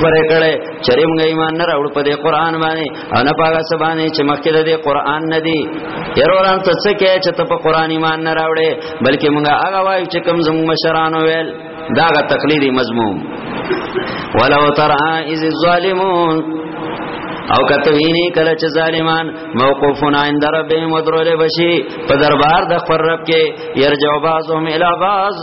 خبره کړي چرې موږ ایمان نه راوړ په دې قران باندې او نه پاګه سبانه چې مخکې د دې قران نه دی يروران ته څه کې چې ته په قران ایمان نه راوړې بلکې موږ هغه وایو چې کوم زموږ مشرانو ویل داغه تقلیدی مضمون ولو ترى اذ الظالمون او کته ویني کله چې ظالمان موقوفون عند ربهم ودرول بشي په دربار د خپل رب کې يرجو بعضهم الى بعض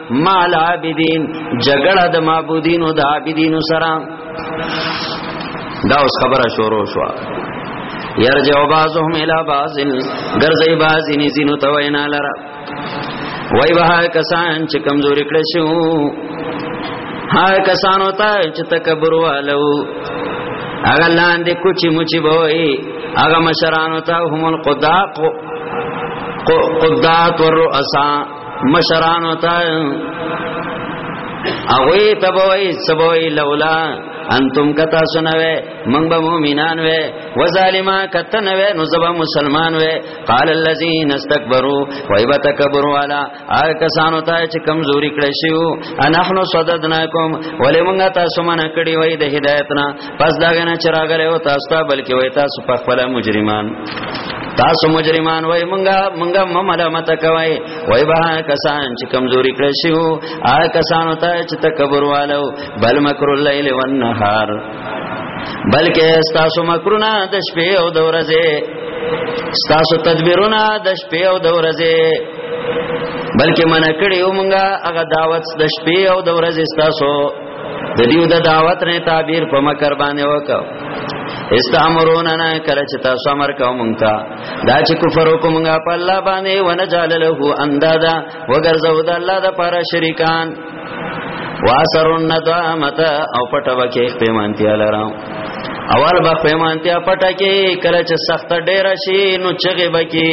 مال عابدین جګړه د معبودینو د عابدینو سره دا اوس خبره شروع شو یرجع بعضهم الی بعض غرزی بعض نزینو توینا لرا وای به کسان چې کمزوري کړی شو ها کسانو ته چې تکبر والو هغه لاندې کوچی موچی بوي هغه مشرانو ته هم القداق قدات والرؤسا مشرانو ته هغه تبوي سبوي لولا انتم کتا سنوي من به مؤمنان وي وظالما کتا نوي نو زبا مسلمان وي قال الذين استكبروا ويبتكبروا على هغه کسانو ته چې کمزوري کړی شو انحنو صددناکم ولې مونږه تاسو منه کړی وای د هدایتنا پس دا غنه چې راغلی او تاسو ته بلکې وای تاسو په خپل مجرمان تاسو مجرمان وای مونږه مونږه ملامت کوي وای به کسان چې کمزوري کړی شو آ کسانو ته چې تکبر والو بل مکر الليل والنهار بلکې تاسو مکرونه د شپې او د ورځې تاسو تدبیرونه د شپې او د ورځې بلکې منکړې ومنګه هغه دعوت د شپې او د ورځې تاسو د دیو د دعوت نه تعبیر په مکر باندې وکاو استامروننا کله چې تاسو امر کوم مونږ ته دا چې کفر وکوم مونږه په الله باندې ونجال له اندادا وګرځو د الله د پاره شریکان واسر الندامت او پټو کې پیمانتیا لرم اول به پیمانتیا پټه کې کله چې سخت ډیر شي نو چغه بکی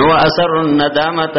نو اثر الندامت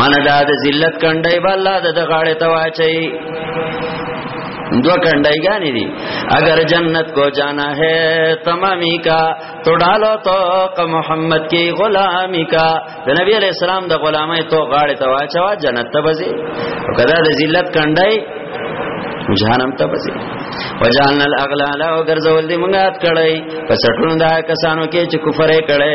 من دا د ذلت کنده به الله د غاړه تواچي دو کنڈائی گانی دی اگر جنت کو جانا ہے تمامی کا تو ڈالو تو محمد کی غلامی کا د نبی علیہ السلام د غلامه تو غاړه ته واچوا جنت ته بزي کدا د ذلت کنډای جهنم ته بزي وجعلنا الاغلال او ګرځول دي مونږه ات کړی پس ټول دا کسانو کې چې کفر کړي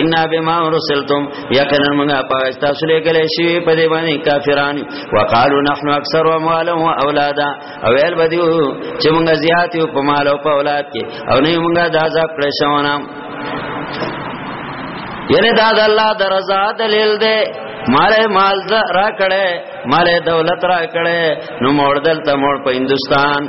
ان بما ورسلتم یقینا موږ پاک تاسو له کله شی په دې باندې کافران وقالو نحنو اکثر اموالا و اولادا او ال بدیو چې موږ زیات یو په مال او په اولاد کې او نه موږ د عذاب کړه شونه یره دا د الله د رضا دلیل دی مال مال را کړه مال دولت را کړه نو مور دلته مور په هندستان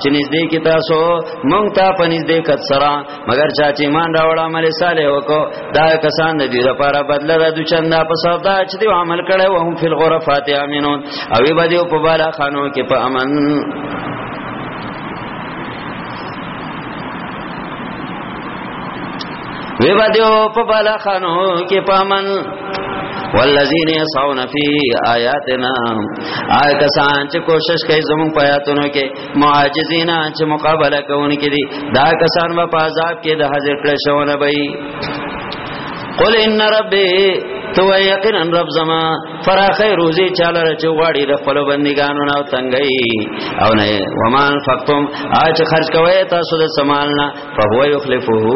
چې نږدې کې تاسو مونږ ته په نږدې کت سره مگر چا چې ایمان راوړ عمل صالح وکړو دا کسان د دې لپاره بدله را د چندا په سودا چې دی عمل کړي او هم فل غرفات امنون او به دې په بالا خانو کې په امن وی بدیو په بلخانو کې پامن والذین یسعون فی آیاتنا آی کسان چې کوشش کوي زموږ په آیاتونو کې معاجزین چې مقابله کوونکې دي دا کسان په عذاب کې د حاضر کړه شونه بي قل ان ربي تو یقینا رب زما فراخه روزي چاله رچ غواړي د خپل بندګانو نه تنګي او نه ومان فقتم اج خرج کوي تاسو د سمالنا فهو يخلفه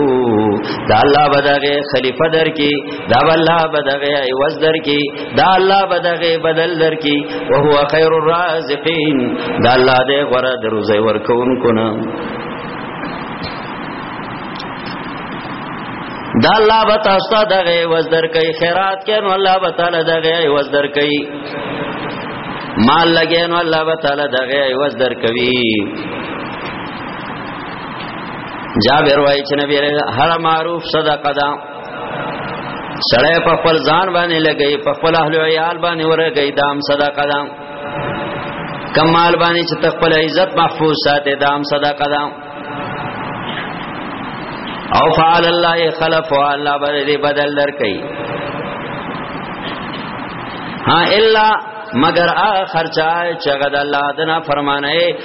دا الله بدغه خلیفہ در کی دا الله بدغه عوض در کی دا الله بدغه بدل در کی او هو خیر الرازقین دا الله دې غره دروځي ورکون کو نه دا الله به تاسو ته دغه عوض در کوي خیرات کین الله به تعالی دغه عوض در کوي مال لګین الله به تعالی دغه عوض در کوي جابر وای چې نبی هر معروف صدقه ده سړی په خپل ځان باندې لګي په خپل اهل عیال باندې ورګي دام صدقه ده کمال باندې چې خپل عزت محفوظ ساتي دام صدقه ده او فعل الله خلف او الله باندې بدل درکې ها الا مگر آ خرچا چغد الله دنا فرمانه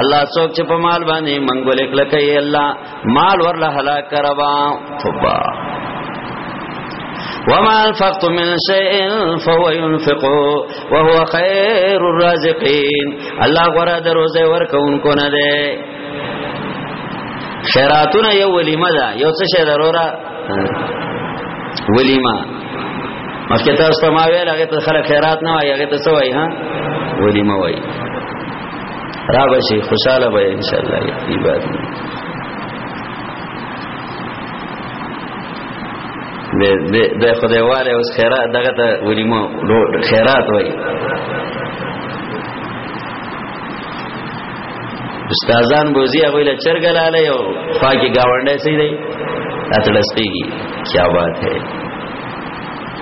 الله څوک چې په مال باندې منګول کله کوي الله مال ورله هلاک کروا توبه وما انفقت من شيء فهو ينفق وهو خير الرازقين الله غره د روزه ورکونکو نه ده خیراتونه یو ولیمه ده یو څه شه ضروره ولیمه مخکې تاسو ما ویل هغه ته خلک خیرات نه وایي هغه ته څه وایي ها ولیمه وایي را بشي خوشاله به ان شاء الله عبادت د خدای واله اوس خیرات دغه ته ولیمو خیرات وای استادان بوزي هغه له چرګلاله یو خواږه گاونډه سي دی اتلستيږي کیا بات ہے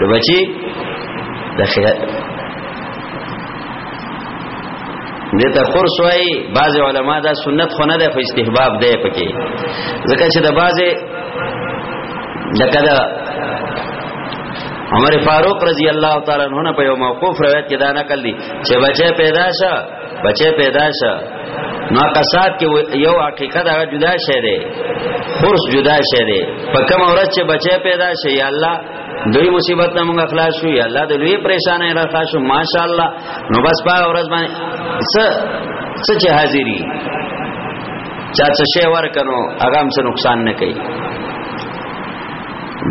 د بچي د خیال دته قرص وای بعض علما دا سنت خو نه ده په استحباب ده پکې ځکه چې د بعضه لکه دا عمر فاروق رضی الله تعالی عنہ په یو موقوف روایت کې دا نقل دي چې بچي پیدا شه بچه پیدا شه نو قصاب کې یو عقیقه دا جدا شه دی خرص جدا شه دی په کوم ورځ چې بچه پیدا شه یا الله دوی مصیبت نه موږ خلاص شو یا الله د لوی پریشانې را خلاص شو ماشاءالله نو بس په ورځ باندې څه څه چې حاضری چا څه شی ورکنو هغه هم څه نقصان نه کوي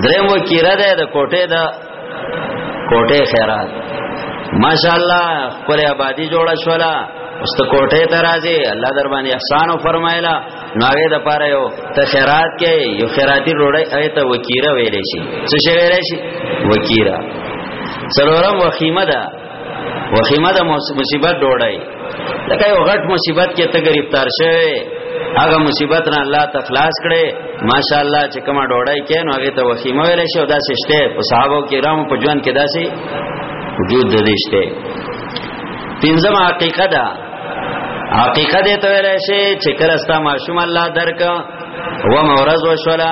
دریم وکیره ده د کوټه ده کوټه خیرات ماشاءالله خپل آبادی جوړه شولا اوس ته کوټه ته راځي الله در باندې احسان او فرمایلا نو هغه د پاره یو ته خیرات کې یو خیراتی روړی ایت وکیره ویلې شي څه شي ویلې شي وکیره سرورم وخیمه ده وخیمه د مصیبت ډوړای لکه یو غټ مصیبت کې ته گرفتار شوی هغه مصیبت نه الله ته خلاص کړي ماشاءالله چې کومه ډوړای کې نو هغه ته وخیمه ویل شي او دا سشته په صحابه کرامو په ژوند کې داسي وجود د دې شته پنځم حقیقت ده حقیقت ته ویل شي چې کله ستا ماشوم الله درک و مورز وشولا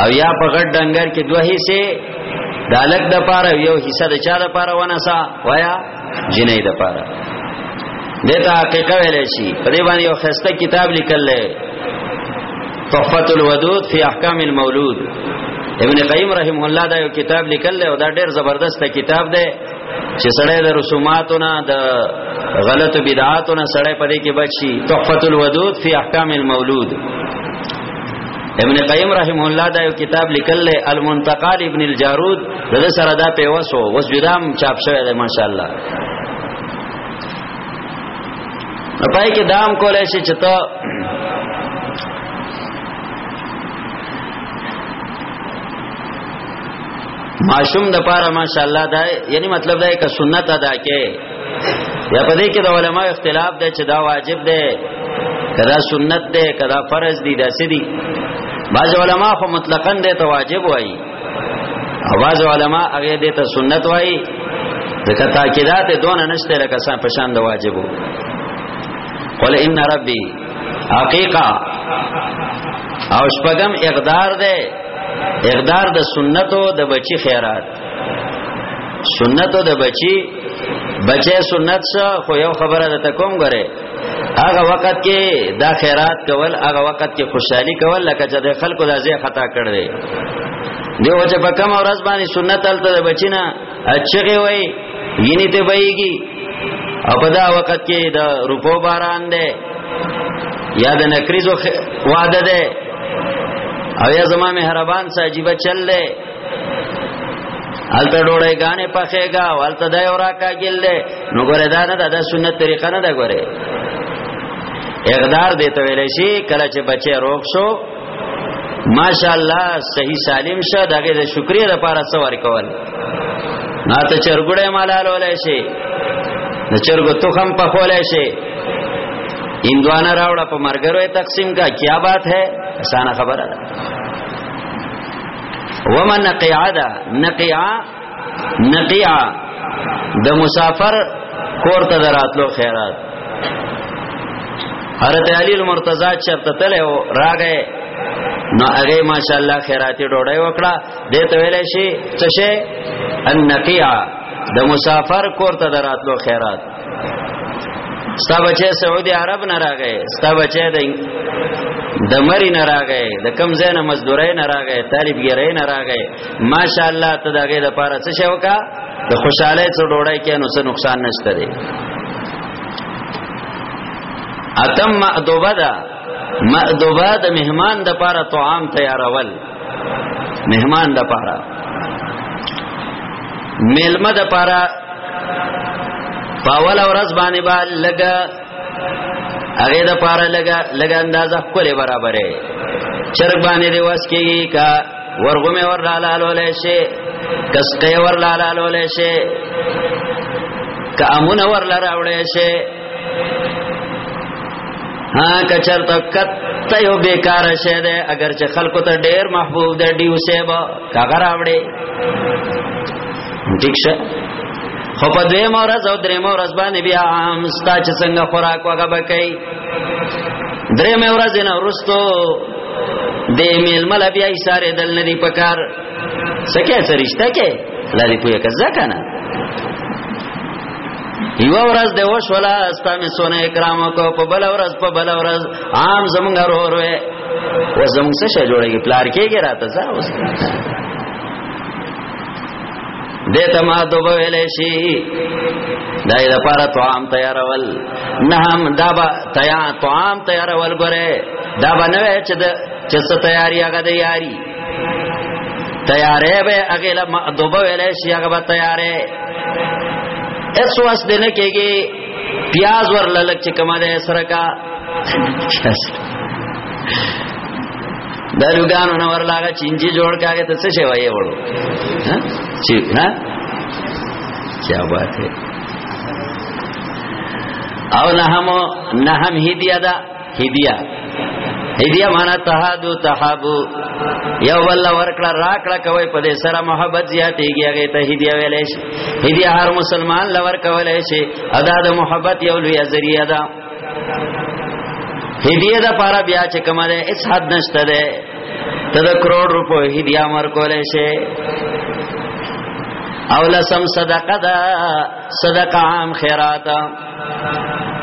او یا په غټ ډنګر کې دوه حصے د الګ د پاره یو حصہ د چا د پاره ونسا وایا جنې د پاره دته حقیقت ویل شي په دې باندې یو خسته کتاب لیکل لې تحفۃ الودود فی احکام المولود ابن قیم رحم الله دا یو کتاب لیکل لې او دا ډېر زبردست کتاب دی چې سړی د رسوماتونه د غلط بدعاتونه سړی پدې کې بچي تحفۃ الودود فی احکام المولود ابن قیم رحم الله دا یو کتاب لیکل المنتقال ابن الجارود د سره دا په وسو وس جدام چاپ شوی دی ماشاءالله پای کې دام کولای شي چې ته معشوم د پاره ماشاءالله دا یعنی مطلب دا یې که سنت ادا کې یا په دې کې د علماو اختلاف دی چې دا واجب دی کدا سنت دی کدا فرض دی دا سدي بعض علما خو مطلقاً دې ته واجب وایي او بعض علما هغه دې ته سنت وایي ځکه تاکیدات دون نشته لکه سان پشان د واجبو قل ان ربي حقیقا او شپغم اقدار ده اقدار د سنتو د بچی خیرات سنتو د بچی بچی سنت څه خو یو خبره ده کوم غره هغه وخت کې دا خیرات کول هغه وخت کې خوشحالي کول لکه چې د خلکو د ځای خطا کړ دی دی و چې په کوم ورځ باندې سنت الته د بچینا اچغه وای یعنی ته وایږي او په دا وخت کې د روپو باران دی یا د نکریزو وعده ده او یا زما مهربان ساجیبه چل ده الته ډوړې غانې پخېګا والته دا یو راکا ګل دې نو ګوره دا نه دا سنت طریقه نه دا ګوره اقدار دې ته ویل شي کله چې بچي روغ شو ماشاءالله صحیح سالم شه دغه د شکرې لپاره څور کول نه ته چرګړې مالال ولې شي د چرګو تخم په خولې شي اندوانه راوړه په مرګرو تقسیم کا کیا بات ہے اسانه خبره ده ومن نقیعه ده نقیعه نقیعه د مسافر کور ته دراتلو خیرات حضرت علی المرتضی چرته تله او راغې نو هغه ماشاءالله خیراتی ډوډۍ وکړه دې ته ویلې شي څه شي النقیعه د مسافر کور ته دراتلو خیرات ستا بچه سعودي عرب نه راغی ستا بچه د د مری نه راغی د کم زین مزدورای نه راغی طالب ګرای نه راغی ماشاءالله ته دغه د پاره څه شوکا د خوشاله څو ډوړای کې نو څه نقصان نشته دی اتم مأدوبه ده مأدوبه د مهمان د پاره طعام تیارول مهمان د پاره میلمه د پاره پاول ورځ باندې با لګا هغه د پاره لګا لګا اندازه کولې برابرې چرګ باندې دی واس کېږي کا ورغمه ور لاله لولې شي کسکې ور لاله لولې شي کا امونه ور لراوړې شي ها کچر تکت ته یو بیکار شه ده اگر چې خلکو ته ډیر محبوب ده ډیو سیبا کاغه راوړي ٹھیک شه خو په دوی مورز او درې مورز باندې بیا عام ستا چې څنګه خوراک وغه بکې درې مورز نه ورستو دې میل مل بیا یې ساره دل نه دی پکار سکه سرشتہ کې لری پوهه کزا کنه یو ورځ د وشولا استامي سونه کرام کو په بل ورځ په بل ورځ عام زمونږ ورور وې و زمونږ څه شي جوړيږي پلار کېږي راته ځا اوس دته ما دوبه ویلې شي دای د پاره طعام تیارول نه هم دا به تیا طعام تیارول ګره دا بنوي چې د چې ستیاری هغه د یاری تیارې به هغه له دوبه ویلې شي هغه به تیارې اس واس دې نه کېږي پیاز ور للک چې کما ده سره کا دا لګانو نه ورلاګه چینجی جوړ کاګه ته څه شی وایې وړو ها چې ها کیا بات ہے او نه هم نه هم هدیه ده هدیه هدیه معنا تهادو تهابو یو بل ورکړه راکړه کوي په دې سره محبت زیاتېږي هغه ته هدیه ویلې شي هدیه هر مسلمان لور کولای شي ادا د محبت یو لوی ذریعہ ده هدیه دا پارا بیا چې کومه ده اس حد نشته ده ته د کروڑ روپو هدیه مر کولای شي او لسم صدقه ده صدقه عام خیرات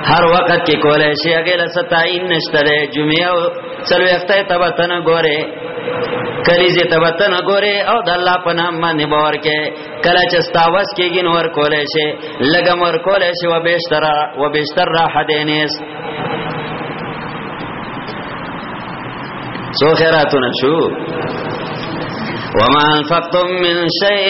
هر وخت کې کولای شي هغه له ستاین نشته ده جمعه او څلويخته تبتن ګوره کلیزه تبتن ګوره او د الله په نام باندې باور کې کله چې ستاوس کېږي نور کولای شي لګم ور کولای شي وبشتر وبشتر راحه دینیس سو خیراتونه شو وما انفقتم من شيء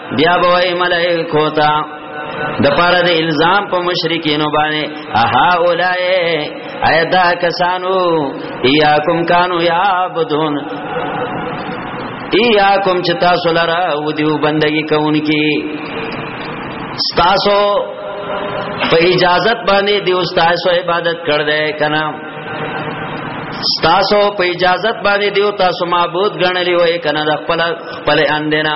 بیا به وای ملائکو ته د پاره د الزام په مشرکینو باندې اها اولای ایدا کسانو یاکم کانو یعبدون ایاکم چې تاسو لره و دیو بندگی کوونکی ستاسو په اجازت باندې دیو ستاسو عبادت کړ دې کنا ستاسو په اجازت باندې دیو تاسو معبود ګڼلی وای کنه د خپل خپل اندینا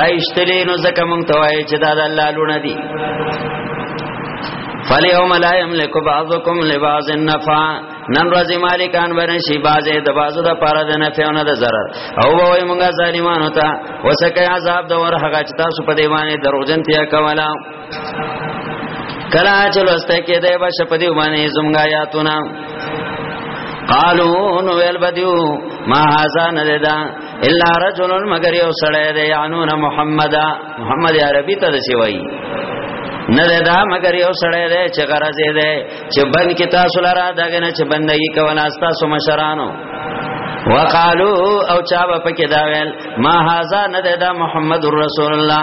رایشتلی نو زکه مونږ ته وای چې دا د الله لونه دي فلیوم لا یملک بعضکم لبعض النفع نن ورځې مالکان باندې شي بازه د بازو د پاره د نفع نه د zarar او وای مونږه ظالمانو ته وسکه عذاب د ور هغه چې تاسو په دی باندې دروغجن تیا کولا کلا چلو استه کې ده بش په دې باندې زمګ آیاتونه قالو نو ویل بدیو ما هاذا ندا الا رجل مگر یو سړی دی یعنون محمد محمد عربی ته څه وایي نه دا مگر یو سړی دی چې غرض یې دی چې بند کې تاسو لاره دغه نه چې بندګي کولا تاسو مشرانو وقالو او چا په کې دا ویل ما هاذا نه دا محمد رسول الله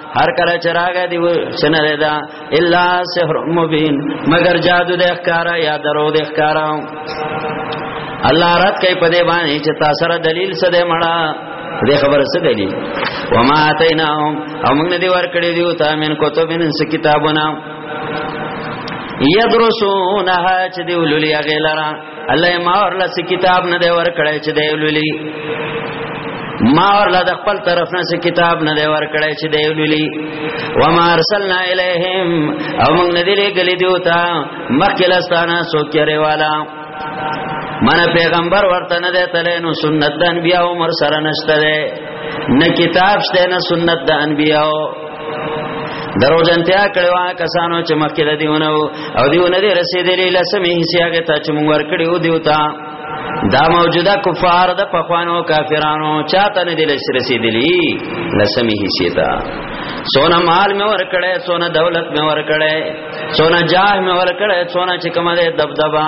هر کله چراغ دی و سنه دا الا سحر مبین مگر جادو د ښکارا یا درو د ښکارا الله رات کوي په دې باندې چې تاسو سره دلیل څه دی مړه دې خبره څه دی وما اتیناهم او موږ دې ور کړې دیو تا من کتبن س کتابونه یدرسونها چې دی ولولیا غیلرا الله ما ورله څه کتاب نه دی ورکړی چې دی ولولي ما ورله د خپل طرف نه څه کتاب نه دی ورکړی چې دی ولولي و ما ارسلنا الیہم او موږ نه دی لګلې دیو تا مخکلستانه سوکره والا من پیغمبر ورته نه دی تله نو سنت د انبیاء عمر سره نشته نه کتاب شته نه سنت د انبیاء درو جنتیا کړوا کسانو چې مخکې د دیونه او دیونه دې رسیدلې لسمې حصے هغه ته چې موږ ورکړیو دیوتا دا موجوده کفار د پخوانو کافرانو چاته نه دي رسیدلی لسمی حصے تا سونا مال می ور کړه سونا دولت می ور کړه سونا جاه می ور کړه سونا چې کومه دبدبا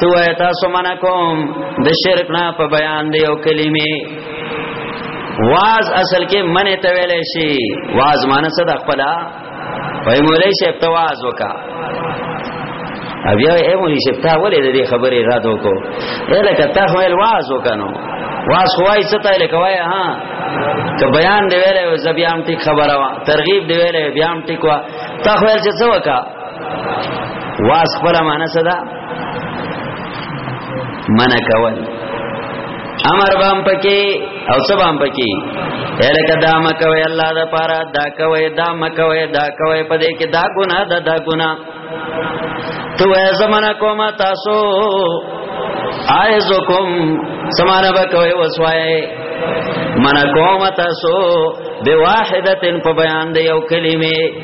تو تاسو منع کوم د شرک نه په بیان دی او کلمې واز اصل کې منه ته ویلې شي واز معنی څه د خپل وای مولای شپ ته واز وکا بیا یې مولای شپ ته ولې د دې خبرې را دوه کو اله کته خو ول واز وکنو واس خوای ستا لکه وای ها که بیان دی ویلې زبیام ټیک خبره وا ترغیب دی ویلې بیام ټیک وا تا خو ول چې څه وکا واس خپل معنا څه ده منع کول امر بام پکې او څه بام پکې الکه دا مکوي الله د پاره دا کوي دا مکوي دا کوي په دې کې دا ګنا دا دا ګنا تو ای زمانہ کوم تاسو عائزکم سمانه بکوي وسوای من کوم تاسو بواحدتن په بیان دی یو کلمه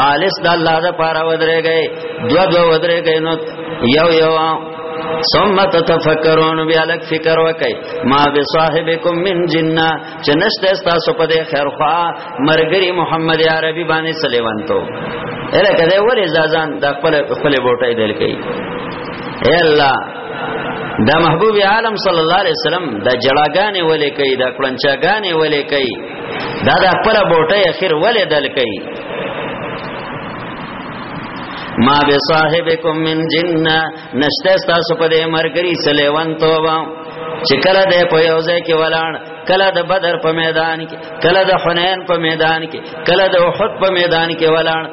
خالص د الله د پاره ودرېږي دو دو ودرېږي نو یو یو ثم تتفکرون بیا لک فکر وکي ما بصاحبکم من جنہ چنشت تاسو په دې خیر خوا مرګری محمد عربي باندې سلیوان تو اله کده ولې ځان د خپل خپل بوټي دل کوي اے الله دا محبوب عالم صلی الله علیه وسلم دا جړاګانې ولې کوي دا کړنچاګانې ولې کوي دا د خپل بوټه اخر ولې دل کوي ما به صاحبکم من جننه نشته تاسو په دې مرګري سلیوان توبه چې کله د په یو ځای کې ولاړ کله د بدر په میدان کې کله د حنین په میدان کې کله د احد په میدان کې ولاړ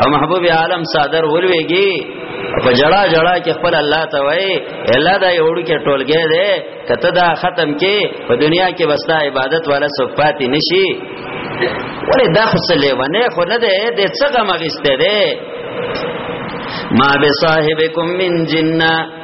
او محبوب عالم صادر ولويږي په جړه جړه کې خپل الله ته وای الله دا یو ډکه ټولګه ده کته دا ختم کې په دنیا کې بستا عبادت والا صفات نشي ولې دا خو سلې ونه خو نه ده د څنګه مغسته ده ما بصاحبکم من جننه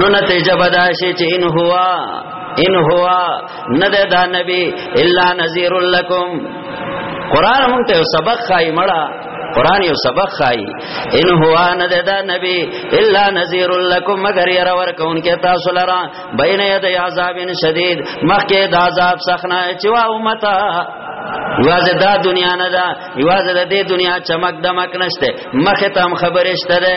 نو نتیجه بداشي چې ان هوا ان هوا ند دا نبی الا نذیر لکم قران مونږ ته سبق خای مړه قران یو سبق خای ان هوا ند دا نبی الا نذیر لکم مگر ير ور کون کې تاسو لرا بین ید عذاب شدید مخکې د عذاب سخنه چې وا امتا یوازې دا دنیا نه ده یوازې د دې دنیا چمک دمک نشته مخه تم خبرشته ده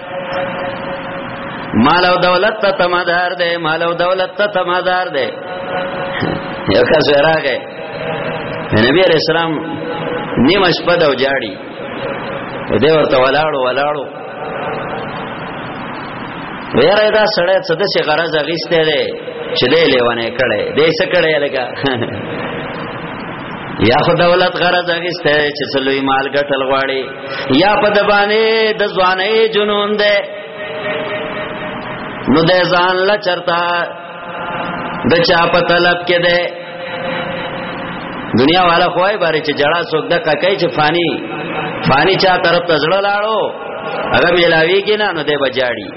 مال او دولت ته تمدار دی مال او دولت ته تمدار دی یو کس راغی نبی علیہ السلام نیمه شپه د جاړي دې ورته ولاړو ولاړو ویره دا سړی څه د شي غرض اغیسته دی چې دې لیوانه کړي دې څه کړي لګا یا خو دولت غرض اغیسته چې څلوي مال ګټل غواړي یا په د باندې د ځوانې جنون ده نو د ځان لا چرتا د چا په طلب کې ده دنیا والا خوای باره چې جړه څوک د ککای چې فانی فانی چا طرف ته زړه لاړو هغه ملاوی کې نه نو دی بجاړي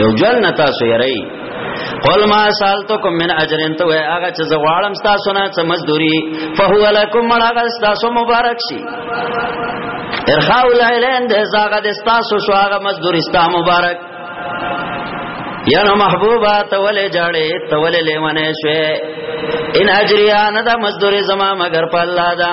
یو جنت تاسو یری قل ما سالتکم من اجر انت و هغه چې زغوالم تاسو نه څه مزدوری فهو لکم ملغ تاسو مبارک شي ارخاء العلین ده زاغه د تاسو شو هغه مزدوری ستا مبارک یا نو محبوبا تولې جاړې تولې لیوانې شوې ان اجریا نه دا مزدوري زما مگر په الله دا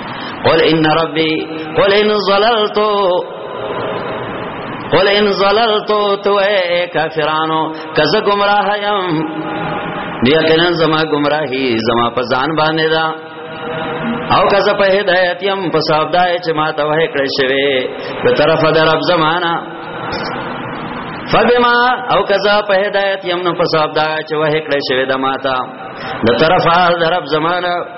قل ان ربي قل ان ظللت قل ان ظللت تو اے کافرانو کز گمراہ یم یقینا زما گمراہی زما په ځان باندې دا او کز په هدایت یم په صاحب دای چې ما ته وه کړی شوی په طرف در رب زمانہ فبما او کذا په هدایت یم نو په صاحب دا چې وه کړی شوی د ماتا د طرفه د رب زمانہ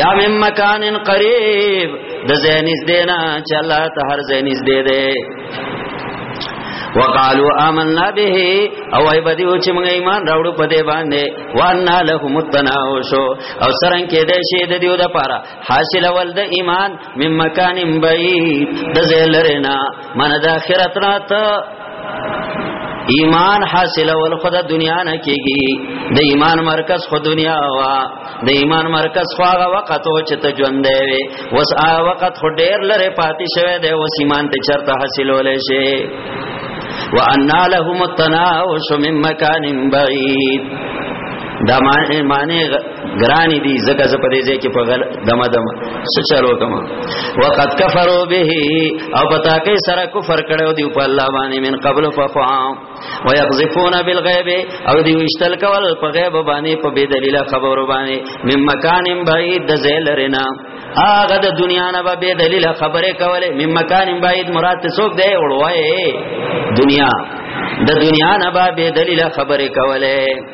یا مم مکان قریب د زینز دینا چې الله ته هر زینز دی دی وقالو آمنا به او ای بدی او چې موږ ایمان راوړو په دې باندې وانا لهم التناوش او سرنګ کې دې شه دې دیو د پاره حاصل ول د ایمان مم مکان بعید د زلرنا من د اخرت رات ایمان حاصل ول خود دنیا نه کیږي د ایمان مرکز خو دنیا وا د ایمان مرکز خو هغه وخت او چې ته ژوند دی وس هغه وخت خو ډیر لره پاتې شوی دی وس ایمان ته چرته حاصلول شي وان لهم التناوش من مکان بعید دا معنی ګرانی دی زکه ز په دې ځای کې په غل دم دم سچلو کما وقت کفرو به او پتا کې سره کفر کړو دی په الله باندې من قبل فخوا ويقذفون بالغيب او دی وشتل کول په غیب باندې په بی دلیل خبرو باندې مم مکان بعید د زیل رنا هغه د دنیا نه به بی دلیل خبره کوله مم مکان بعید مراد ته څوک دی وړوي دنیا د دنیا نه به بی دلیل خبره کوله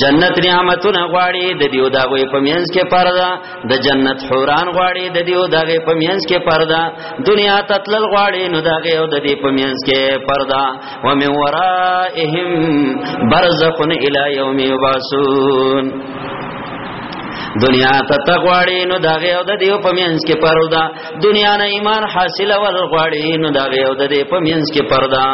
جنت نعمتونه غواړي د دیو دغه په مینس کې پردا د جنت حوران غواړي د دیو دغه په مینس کې پردا دنیا تتلل غواړي نو دغه او د دې په مینس کې پردا و من ورائهم برزخ الی یوم یبعثون دنیا ته تغواړي نو دا غي او د دیو پمینس کې پردا دنیا نه ایمان حاصل ول غواړي نو دا غي او د دې پمینس کې پردا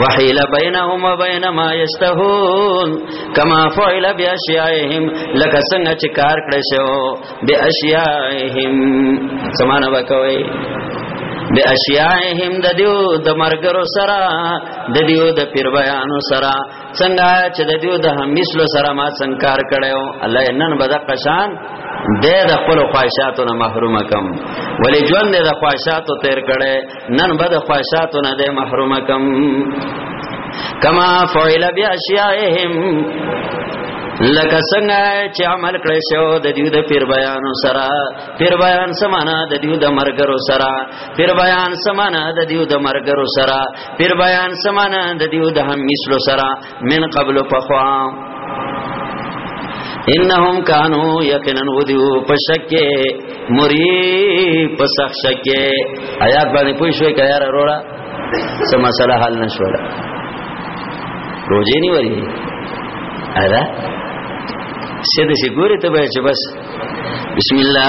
وحيل بينهم وبين ما يشتهون كما فعل بأشيائهم لك سنگ چې کار کړی شو بأشيائهم سمانه وکوي بأشيائهم د دیو د مرګرو سره د دیو د پیر بیانو سره څنګه چې د دیو د همیشلو سره ما څنګه کار کړو الله نن بد قشان د خپل خواهشاتو نه محروم کم ولی ژوند د خواهشاتو تیر کړي نن بد خواهشاتو نه ده محروم کم کما فعل بیاشیائهم لکه څنګه چې عمل کړی شو د دیو د پیر بیانو سره پیر بیان سمانا د دیو د مرګرو سره پیر بیان سمانا د دیو د مرګرو سره پیر بیان سمانا د دیو د هم مثلو سره من قبل پخوا انهم کانو یقینا ودیو پشکه مری پسخ شکه آیات باندې پوه شوې کړه یار وروړه سم مسله حل نشوړه روزې نه وری ادا سید شي ګوره ته به چې بس بسم الله